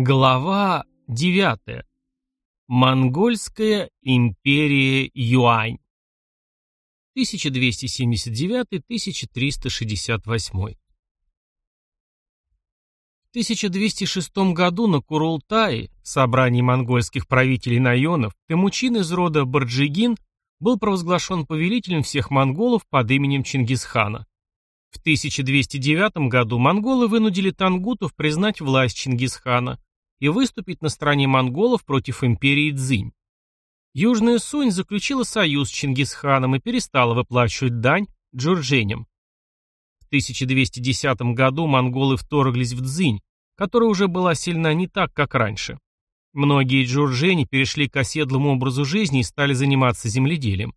Глава 9. Монгольская империя Юань. 1279-1368. В 1206 году на Курултае, собрании монгольских правителей Найонов, Темучин из рода Барджигин был провозглашен повелителем всех монголов под именем Чингисхана. В 1209 году монголы вынудили тангутов признать власть Чингисхана и выступить на стороне монголов против империи Цзинь. Южная Сунь заключила союз с Чингисханом и перестала выплачивать дань джурдженям. В 1210 году монголы вторглись в Цзинь, которая уже была сильна не так, как раньше. Многие джурджени перешли к оседлому образу жизни и стали заниматься земледелием.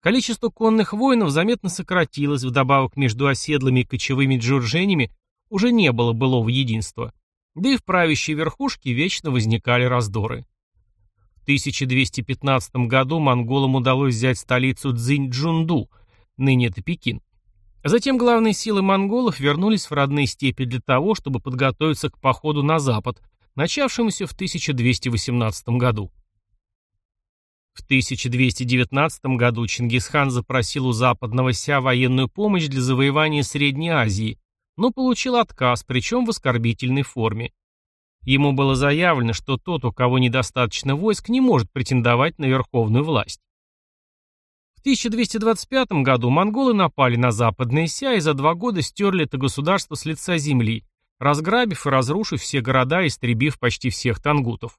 Количество конных воинов заметно сократилось, вдобавок между оседлыми и кочевыми джурдженями уже не было былого единства, да и в правящей верхушке вечно возникали раздоры. В 1215 году монголам удалось взять столицу Цзинь-Джунду, ныне это Пекин. Затем главные силы монголов вернулись в родные степи для того, чтобы подготовиться к походу на запад, начавшемуся в 1218 году. В 1219 году Чингисхан запросил у западного ся военную помощь для завоевания Средней Азии, но получил отказ, причем в оскорбительной форме. Ему было заявлено, что тот, у кого недостаточно войск, не может претендовать на верховную власть. В 1225 году монголы напали на западное ся и за два года стерли это государство с лица земли, разграбив и разрушив все города и истребив почти всех тангутов.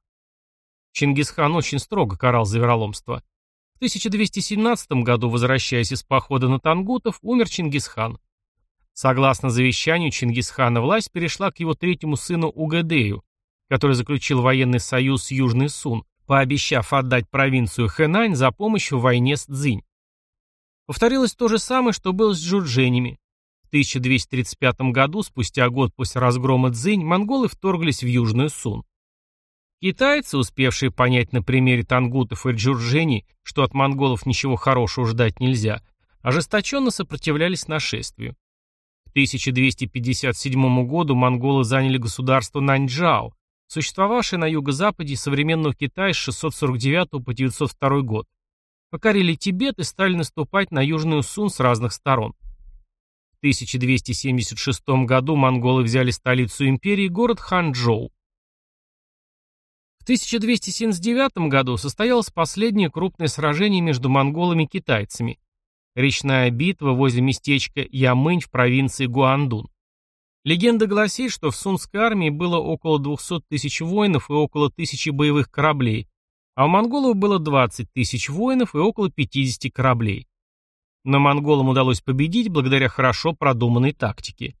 Чингисхан очень строго карал за вероломство. В 1217 году, возвращаясь из похода на тангутов, умер Чингисхан. Согласно завещанию Чингисхана, власть перешла к его третьему сыну Угадею, который заключил военный союз с Южный Сун, пообещав отдать провинцию Хэнань за помощь в войне с Цзинь. Повторилось то же самое, что было с джурдженями. В 1235 году, спустя год после разгрома Цзинь, монголы вторглись в Южную Сун. Китайцы, успевшие понять на примере тангутов и джуржений, что от монголов ничего хорошего ждать нельзя, ожесточенно сопротивлялись нашествию. К 1257 году монголы заняли государство Наньчжао, существовавшее на юго-западе современного Китая с 649 по 902 год. Покорили Тибет и стали наступать на Южную Сун с разных сторон. В 1276 году монголы взяли столицу империи, город Ханчжоу. В 1279 году состоялось последнее крупное сражение между монголами и китайцами. Речная битва возле местечка Ямынь в провинции Гуандун. Легенда гласит, что в сунской армии было около 200 тысяч воинов и около тысячи боевых кораблей, а у монголов было 20 тысяч воинов и около 50 кораблей. Но монголам удалось победить благодаря хорошо продуманной тактике.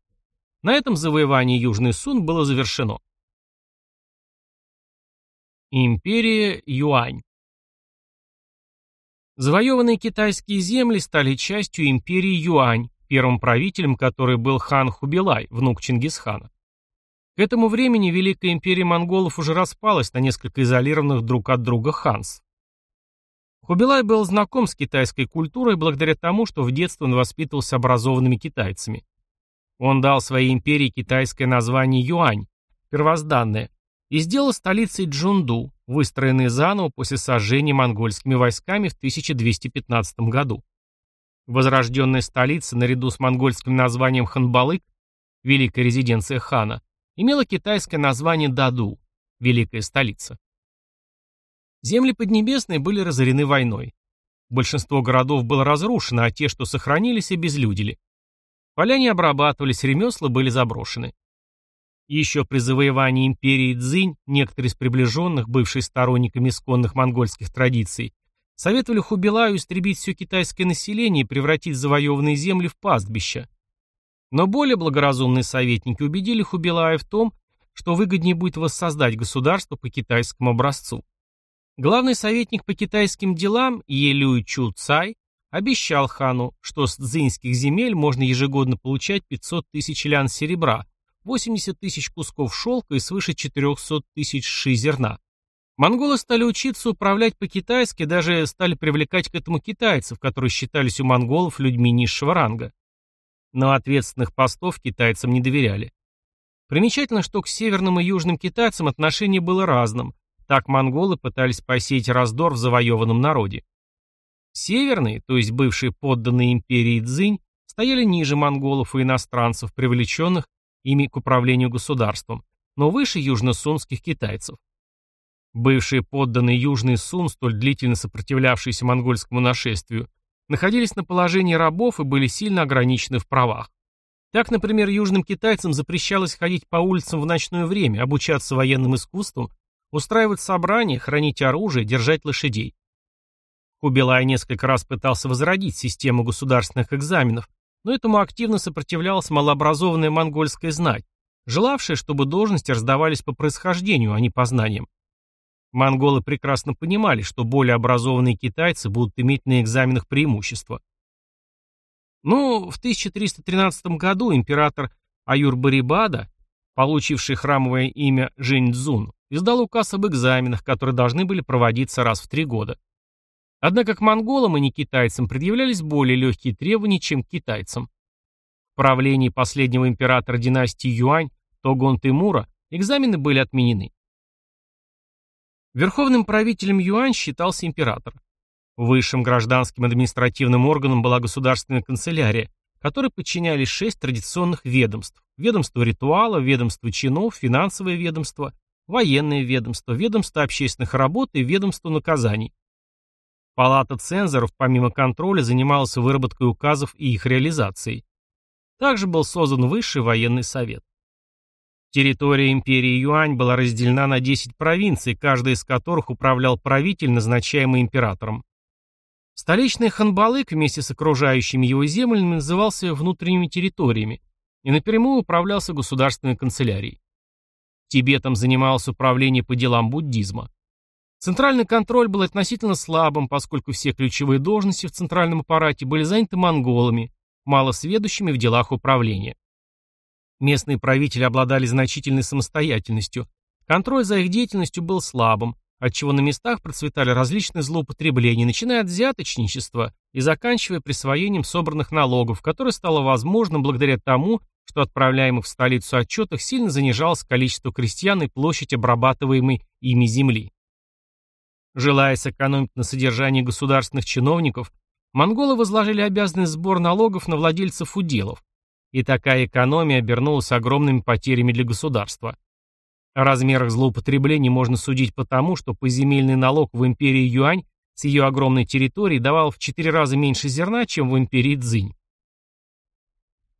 На этом завоевание Южный Сун было завершено. Империя Юань Завоеванные китайские земли стали частью империи Юань, первым правителем которой был хан Хубилай, внук Чингисхана. К этому времени Великая империя монголов уже распалась на несколько изолированных друг от друга ханс. Хубилай был знаком с китайской культурой благодаря тому, что в детстве он воспитывался образованными китайцами. Он дал своей империи китайское название Юань, первозданное, и сделал столицей Джунду, выстроенной заново после сожжения монгольскими войсками в 1215 году. Возрожденная столица, наряду с монгольским названием Ханбалык, великая резиденция хана, имела китайское название Даду, великая столица. Земли Поднебесной были разорены войной. Большинство городов было разрушено, а те, что сохранились, обезлюдили. Поля не обрабатывались, ремесла были заброшены. Еще при завоевании империи Цзинь некоторые из приближенных, бывшие сторонниками исконных монгольских традиций, советовали Хубилаю истребить все китайское население и превратить завоеванные земли в пастбища. Но более благоразумные советники убедили Хубилая в том, что выгоднее будет воссоздать государство по китайскому образцу. Главный советник по китайским делам Елюй Чу Цай обещал хану, что с цзиньских земель можно ежегодно получать 500 тысяч лян серебра, 80 тысяч кусков шелка и свыше 400 тысяч ши зерна. Монголы стали учиться управлять по-китайски, даже стали привлекать к этому китайцев, которые считались у монголов людьми низшего ранга. Но ответственных постов китайцам не доверяли. Примечательно, что к северным и южным китайцам отношение было разным. Так монголы пытались посеять раздор в завоеванном народе. Северные, то есть бывшие подданные империи Цзинь, стояли ниже монголов и иностранцев, привлеченных ими к управлению государством, но выше южно-сунских китайцев. Бывшие подданные Южный Сун, столь длительно сопротивлявшиеся монгольскому нашествию, находились на положении рабов и были сильно ограничены в правах. Так, например, южным китайцам запрещалось ходить по улицам в ночное время, обучаться военным искусствам, устраивать собрания, хранить оружие, держать лошадей. Кубилай несколько раз пытался возродить систему государственных экзаменов, но этому активно сопротивлялась малообразованная монгольская знать, желавшая, чтобы должности раздавались по происхождению, а не по знаниям. Монголы прекрасно понимали, что более образованные китайцы будут иметь на экзаменах преимущество. Но в 1313 году император Аюр-Барибада, получивший храмовое имя Жень-Цзун, издал указ об экзаменах, которые должны были проводиться раз в три года. Однако к монголам и не китайцам предъявлялись более легкие требования, чем к китайцам. В правлении последнего императора династии Юань, Тогон Тимура, экзамены были отменены. Верховным правителем Юань считался император. Высшим гражданским административным органом была государственная канцелярия, которой подчинялись шесть традиционных ведомств. Ведомство ритуала, ведомство чинов, финансовое ведомство, военное ведомство, ведомство общественных работ и ведомство наказаний. Палата цензоров, помимо контроля, занималась выработкой указов и их реализацией. Также был создан Высший военный совет. Территория империи Юань была разделена на 10 провинций, каждая из которых управлял правитель, назначаемый императором. Столичный Ханбалык вместе с окружающими его землями назывался внутренними территориями и напрямую управлялся государственной канцелярией. Тибетом занималось управление по делам буддизма. Центральный контроль был относительно слабым, поскольку все ключевые должности в центральном аппарате были заняты монголами, малосведущими в делах управления. Местные правители обладали значительной самостоятельностью, контроль за их деятельностью был слабым, отчего на местах процветали различные злоупотребления, начиная от взяточничества и заканчивая присвоением собранных налогов, которое стало возможным благодаря тому, что отправляемых в столицу отчетах сильно занижалось количество крестьян и площадь обрабатываемой ими земли. Желая сэкономить на содержании государственных чиновников, монголы возложили обязанность сбор налогов на владельцев уделов, и такая экономия обернулась огромными потерями для государства. О размерах злоупотреблений можно судить потому, что поземельный налог в империи Юань с ее огромной территорией давал в 4 раза меньше зерна, чем в империи Цзинь.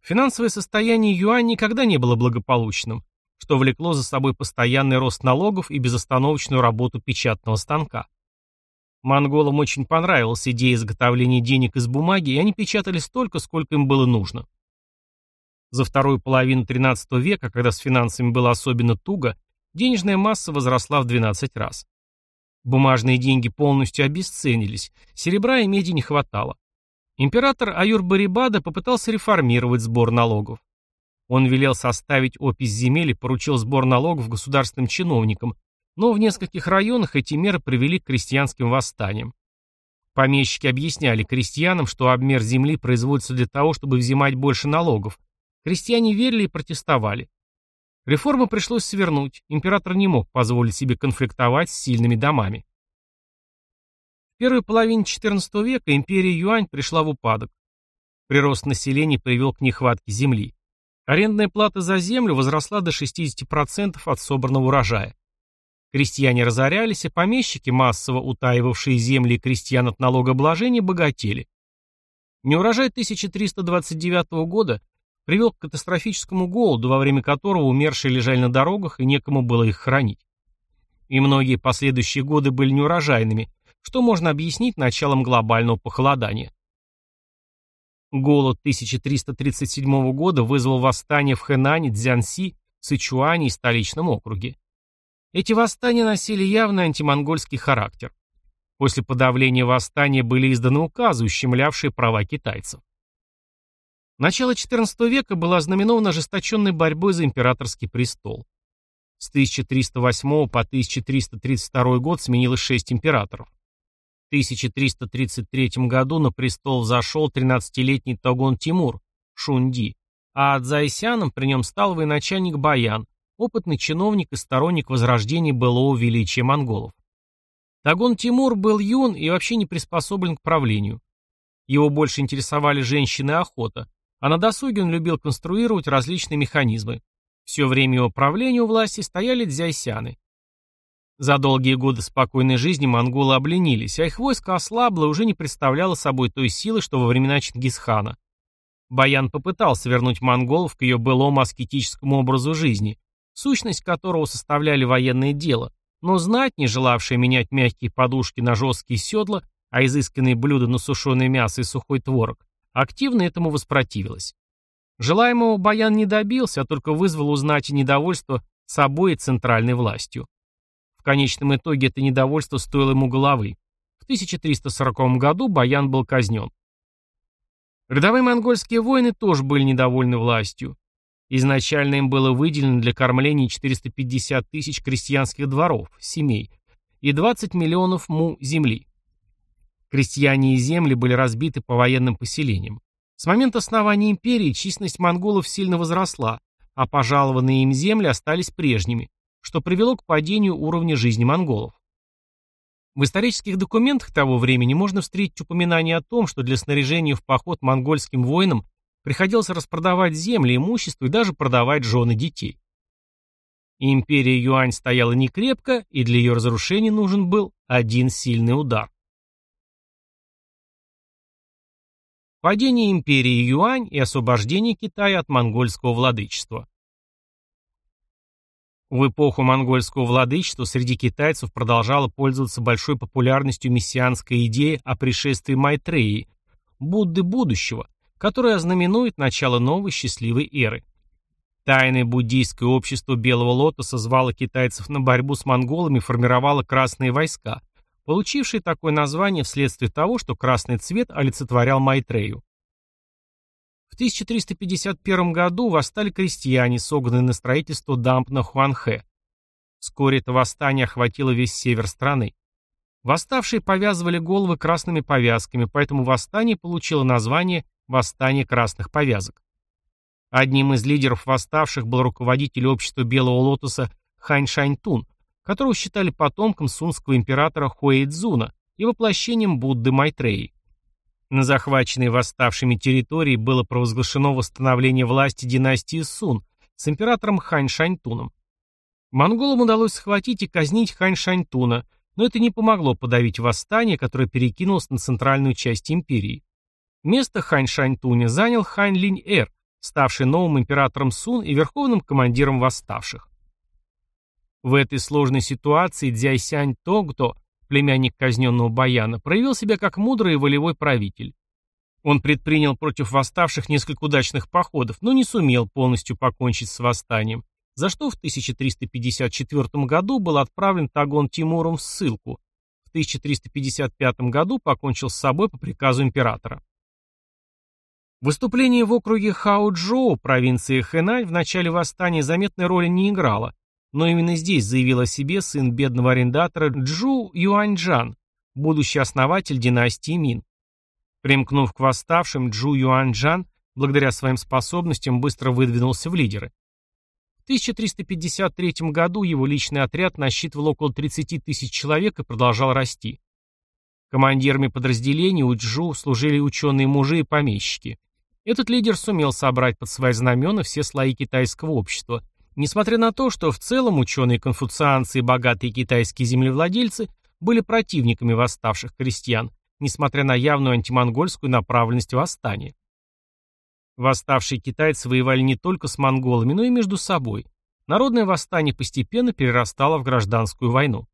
Финансовое состояние Юань никогда не было благополучным, что влекло за собой постоянный рост налогов и безостановочную работу печатного станка. Монголам очень понравилась идея изготовления денег из бумаги, и они печатали столько, сколько им было нужно. За вторую половину XIII века, когда с финансами было особенно туго, денежная масса возросла в 12 раз. Бумажные деньги полностью обесценились, серебра и меди не хватало. Император Аюр-Барибада попытался реформировать сбор налогов. Он велел составить опись земель и поручил сбор налогов государственным чиновникам, но в нескольких районах эти меры привели к крестьянским восстаниям. Помещики объясняли крестьянам, что обмер земли производится для того, чтобы взимать больше налогов. Крестьяне верили и протестовали. Реформу пришлось свернуть, император не мог позволить себе конфликтовать с сильными домами. В первой половине XIV века империя Юань пришла в упадок. Прирост населения привел к нехватке земли. Арендная плата за землю возросла до 60% от собранного урожая. Крестьяне разорялись, а помещики, массово утаивавшие земли крестьян от налогообложения, богатели. Неурожай 1329 года привел к катастрофическому голоду, во время которого умершие лежали на дорогах и некому было их хранить. И многие последующие годы были неурожайными, что можно объяснить началом глобального похолодания. Голод 1337 года вызвал восстание в Хэнане, Цзянси, Сычуане и столичном округе. Эти восстания носили явный антимонгольский характер. После подавления восстания были изданы указы, ущемлявшие права китайцев. Начало XIV века было ознаменовано ожесточенной борьбой за императорский престол. С 1308 по 1332 год сменилось шесть императоров. 1333 году на престол взошел 13-летний Тогон Тимур, Шунди, а Цзайсяном при нем стал военачальник Баян, опытный чиновник и сторонник возрождения былого величия монголов. Тагон Тимур был юн и вообще не приспособлен к правлению. Его больше интересовали женщины и охота, а на досуге он любил конструировать различные механизмы. Все время его правления у власти стояли дзяйсяны. За долгие годы спокойной жизни монголы обленились, а их войско ослабло и уже не представляло собой той силы, что во времена Чингисхана. Баян попытался вернуть монголов к ее былому аскетическому образу жизни, сущность которого составляли военное дело, но знать, не желавшая менять мягкие подушки на жесткие седла, а изысканные блюда на сушеное мясо и сухой творог, активно этому воспротивилась. Желаемого Баян не добился, а только вызвал узнать и недовольство собой и центральной властью. В конечном итоге это недовольство стоило ему головы. В 1340 году Баян был казнен. Рядовые монгольские воины тоже были недовольны властью. Изначально им было выделено для кормления 450 тысяч крестьянских дворов, семей, и 20 миллионов му земли. Крестьяне и земли были разбиты по военным поселениям. С момента основания империи численность монголов сильно возросла, а пожалованные им земли остались прежними, что привело к падению уровня жизни монголов. В исторических документах того времени можно встретить упоминание о том, что для снаряжения в поход монгольским воинам приходилось распродавать земли, имущество и даже продавать жены детей. Империя Юань стояла некрепко, и для ее разрушения нужен был один сильный удар. Падение империи Юань и освобождение Китая от монгольского владычества. В эпоху монгольского владычества среди китайцев продолжала пользоваться большой популярностью мессианская идея о пришествии Майтреи, Будды будущего, которая ознаменует начало новой счастливой эры. Тайное буддийское общество Белого Лотоса звало китайцев на борьбу с монголами и формировало красные войска, получившие такое название вследствие того, что красный цвет олицетворял Майтрею. В 1351 году восстали крестьяне, согнанные на строительство дамб на Хуанхэ. Вскоре это восстание охватило весь север страны. Восставшие повязывали головы красными повязками, поэтому восстание получило название «Восстание красных повязок». Одним из лидеров восставших был руководитель общества Белого Лотоса Хань Шаньтун, которого считали потомком сунского императора Хуэйдзуна и воплощением Будды Майтреи. На захваченной восставшими территории было провозглашено восстановление власти династии Сун с императором Хань Шаньтуном. Монголам удалось схватить и казнить Хань Шаньтуна, но это не помогло подавить восстание, которое перекинулось на центральную часть империи. Место Хань Шаньтуня занял Хань Линь-Эр, ставший новым императором Сун и верховным командиром восставших. В этой сложной ситуации Дзяйсянь Тогто племянник казненного Баяна, проявил себя как мудрый и волевой правитель. Он предпринял против восставших несколько удачных походов, но не сумел полностью покончить с восстанием, за что в 1354 году был отправлен Тагон Тимуром в ссылку. В 1355 году покончил с собой по приказу императора. Выступление в округе Хао-Джоу, провинции Хэнань, в начале восстания заметной роли не играло, но именно здесь заявил о себе сын бедного арендатора Джу Юаньджан, будущий основатель династии Мин. Примкнув к восставшим, Джу Юаньджан, благодаря своим способностям, быстро выдвинулся в лидеры. В 1353 году его личный отряд насчитывал около 30 тысяч человек и продолжал расти. Командирами подразделений у Джу служили ученые мужи и помещики. Этот лидер сумел собрать под свои знамена все слои китайского общества, Несмотря на то, что в целом ученые-конфуцианцы и богатые китайские землевладельцы были противниками восставших крестьян, несмотря на явную антимонгольскую направленность восстания. Восставшие китайцы воевали не только с монголами, но и между собой. Народное восстание постепенно перерастало в гражданскую войну.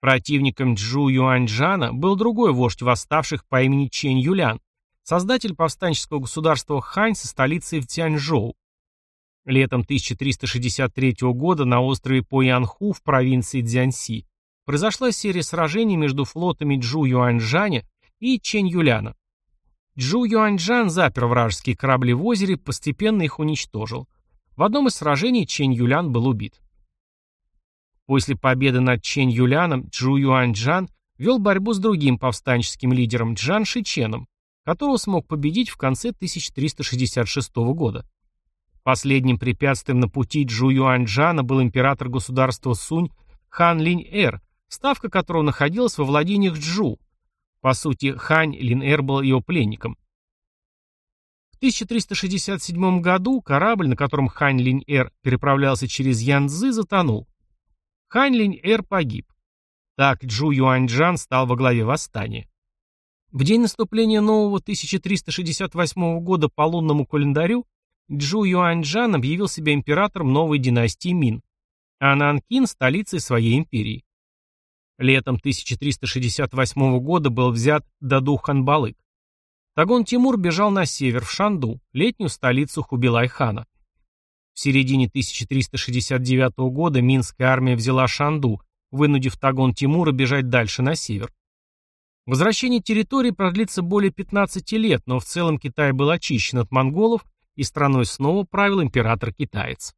Противником Джу Юаньджана был другой вождь восставших по имени Чэнь Юлян, создатель повстанческого государства Хань со столицей в Тяньжоу. Летом 1363 года на острове Поянху в провинции Цзянси произошла серия сражений между флотами Джу Юаньжаня и Чэнь Юляна. Джу Юаньжан запер вражеские корабли в озере, постепенно их уничтожил. В одном из сражений Чэнь Юлян был убит. После победы над Чэнь Юляном Джу Юаньжан вел борьбу с другим повстанческим лидером Джан Шиченом, которого смог победить в конце 1366 года. Последним препятствием на пути Джу Юаньчжана был император государства Сунь Хан Линь-Эр, ставка которого находилась во владениях Джу. По сути, Хань Лин-Эр был его пленником. В 1367 году корабль, на котором Хань Линь-Эр переправлялся через Янцзы, затонул. Хань Линь-Эр погиб. Так Джу Юаньчжан стал во главе восстания. В день наступления нового 1368 года по лунному календарю Джу Юаньчжан объявил себя императором новой династии Мин, а Нанкин – столицей своей империи. Летом 1368 года был взят Даду-Ханбалык. Тагон Тимур бежал на север, в Шанду, летнюю столицу Хубилай-хана. В середине 1369 года Минская армия взяла Шанду, вынудив Тагон Тимура бежать дальше на север. Возвращение территории продлится более 15 лет, но в целом Китай был очищен от монголов, и страной снова правил император-китаец.